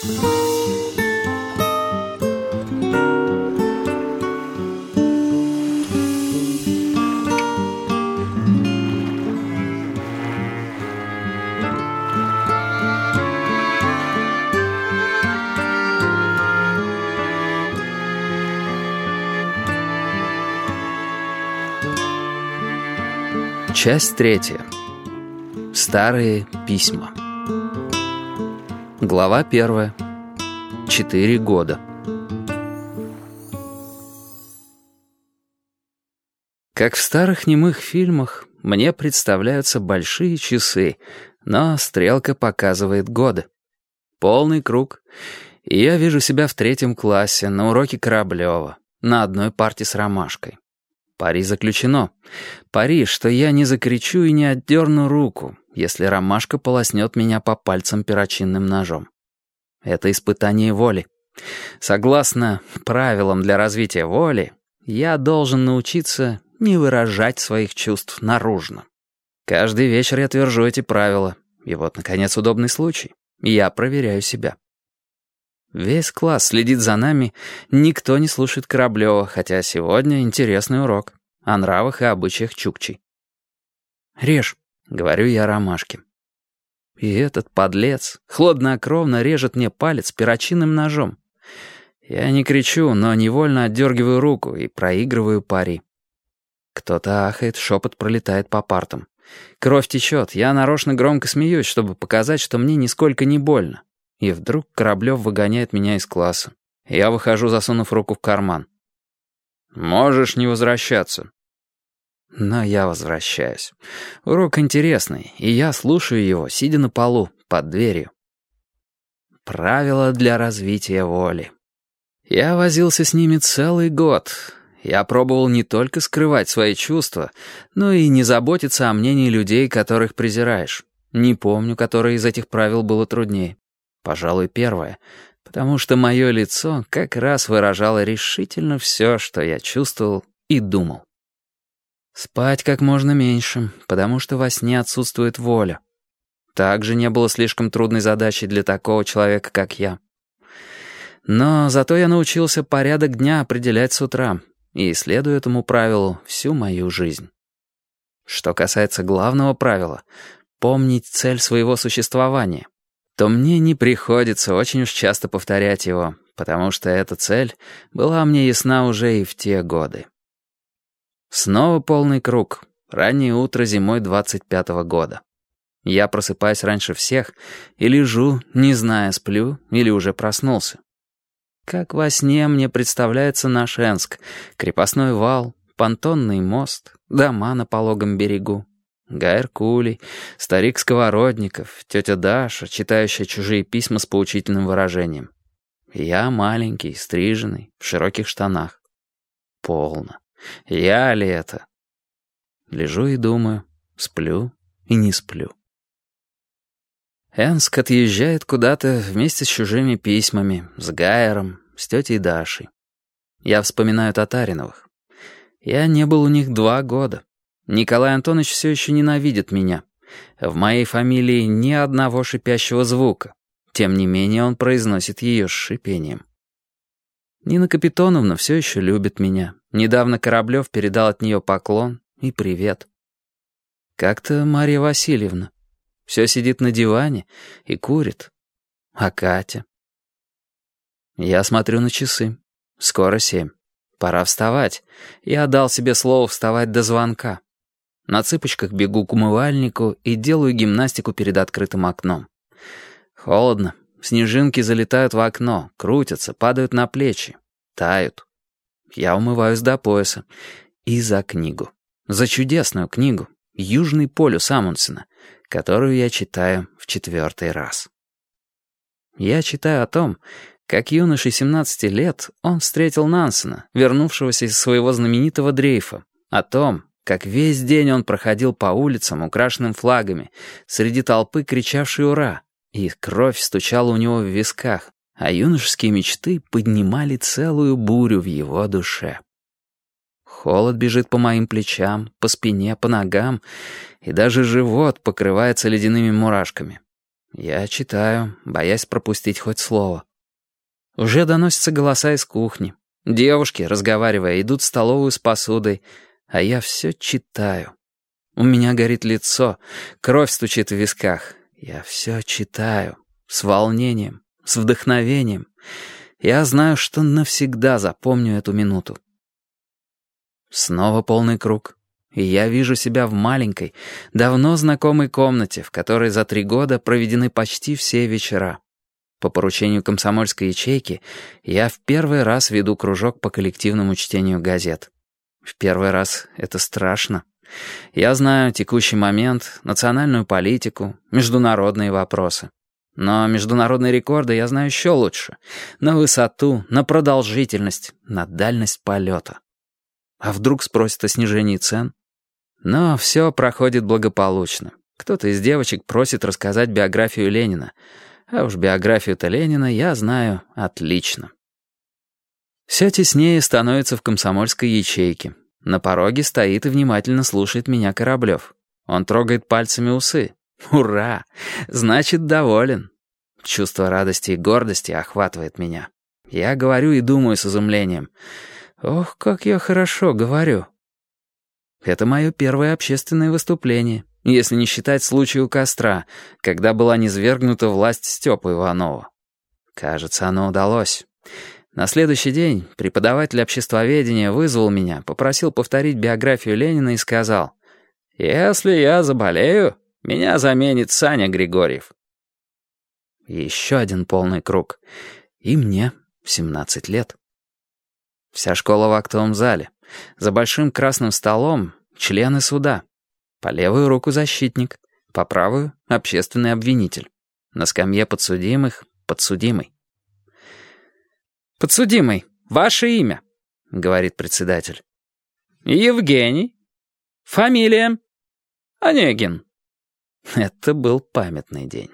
Часть третья. Старые письма. Глава первая. Четыре года. Как в старых немых фильмах, мне представляются большие часы, но стрелка показывает годы. Полный круг. И я вижу себя в третьем классе на уроке Кораблева, на одной парте с ромашкой. Пари заключено. Пари, что я не закричу и не отдерну руку, если ромашка полоснет меня по пальцам перочинным ножом. Это испытание воли. Согласно правилам для развития воли, я должен научиться не выражать своих чувств наружно. Каждый вечер я твержу эти правила. И вот, наконец, удобный случай. Я проверяю себя. Весь класс следит за нами, никто не слушает Кораблева, хотя сегодня интересный урок о нравах и обычаях чукчей. «Режь», — говорю я ромашке. И этот подлец хладнокровно режет мне палец перочинным ножом. Я не кричу, но невольно отдергиваю руку и проигрываю пари. Кто-то ахает, шепот пролетает по партам. Кровь течет, я нарочно громко смеюсь, чтобы показать, что мне нисколько не больно. И вдруг Кораблев выгоняет меня из класса. Я выхожу, засунув руку в карман. «Можешь не возвращаться». Но я возвращаюсь. Урок интересный, и я слушаю его, сидя на полу, под дверью. Правила для развития воли. Я возился с ними целый год. Я пробовал не только скрывать свои чувства, но и не заботиться о мнении людей, которых презираешь. Не помню, которое из этих правил было труднее. Пожалуй, первое, потому что мое лицо как раз выражало решительно все, что я чувствовал и думал. Спать как можно меньше, потому что во сне отсутствует воля. Также не было слишком трудной задачей для такого человека, как я. Но зато я научился порядок дня определять с утра и следую этому правилу всю мою жизнь. Что касается главного правила — помнить цель своего существования — то мне не приходится очень уж часто повторять его, потому что эта цель была мне ясна уже и в те годы. Снова полный круг. Раннее утро зимой 25-го года. Я просыпаюсь раньше всех и лежу, не зная, сплю или уже проснулся. Как во сне мне представляется наш Энск, крепостной вал, понтонный мост, дома на пологом берегу. Гайр Кулей, старик Сковородников, тетя Даша, читающая чужие письма с поучительным выражением. Я маленький, стриженный, в широких штанах. Полно. Я ли это? Лежу и думаю, сплю и не сплю. Энск отъезжает куда-то вместе с чужими письмами, с Гайером, с тетей Дашей. Я вспоминаю Татариновых. Я не был у них два года. Николай Антонович все еще ненавидит меня. В моей фамилии ни одного шипящего звука. Тем не менее он произносит ее с шипением. Нина Капитоновна все еще любит меня. Недавно Кораблев передал от нее поклон и привет. Как-то Марья Васильевна. Все сидит на диване и курит. А Катя? Я смотрю на часы. Скоро семь. Пора вставать. Я дал себе слово вставать до звонка. На цыпочках бегу к умывальнику и делаю гимнастику перед открытым окном. Холодно. Снежинки залетают в окно, крутятся, падают на плечи, тают. Я умываюсь до пояса. И за книгу. За чудесную книгу «Южный полюс Амундсена», которую я читаю в четвертый раз. Я читаю о том, как юноше 17 лет он встретил Нансена, вернувшегося из своего знаменитого дрейфа, о том, как весь день он проходил по улицам, украшенным флагами, среди толпы кричавшей «Ура!», и кровь стучала у него в висках, а юношеские мечты поднимали целую бурю в его душе. Холод бежит по моим плечам, по спине, по ногам, и даже живот покрывается ледяными мурашками. Я читаю, боясь пропустить хоть слово. Уже доносятся голоса из кухни. Девушки, разговаривая, идут в столовую с посудой, а я все читаю. У меня горит лицо, кровь стучит в висках. Я все читаю, с волнением, с вдохновением. Я знаю, что навсегда запомню эту минуту. Снова полный круг. И я вижу себя в маленькой, давно знакомой комнате, в которой за три года проведены почти все вечера. По поручению комсомольской ячейки я в первый раз веду кружок по коллективному чтению газет. В первый раз это страшно. Я знаю текущий момент, национальную политику, международные вопросы. Но международные рекорды я знаю еще лучше. На высоту, на продолжительность, на дальность полета. А вдруг спросят о снижении цен? Но все проходит благополучно. Кто-то из девочек просит рассказать биографию Ленина. А уж биографию-то Ленина я знаю отлично. Все теснее становится в комсомольской ячейке. На пороге стоит и внимательно слушает меня Кораблев. Он трогает пальцами усы. Ура! Значит, доволен. Чувство радости и гордости охватывает меня. Я говорю и думаю с изумлением. Ох, как я хорошо говорю. Это мое первое общественное выступление, если не считать случай у костра, когда была низвергнута власть Степы Иванова. Кажется, оно удалось. На следующий день преподаватель обществоведения вызвал меня, попросил повторить биографию Ленина и сказал, «Если я заболею, меня заменит Саня Григорьев». Еще один полный круг. И мне 17 лет. Вся школа в актовом зале. За большим красным столом члены суда. По левую руку защитник, по правую — общественный обвинитель. На скамье подсудимых — подсудимый. «Подсудимый, ваше имя?» — говорит председатель. «Евгений. Фамилия?» «Онегин». Это был памятный день.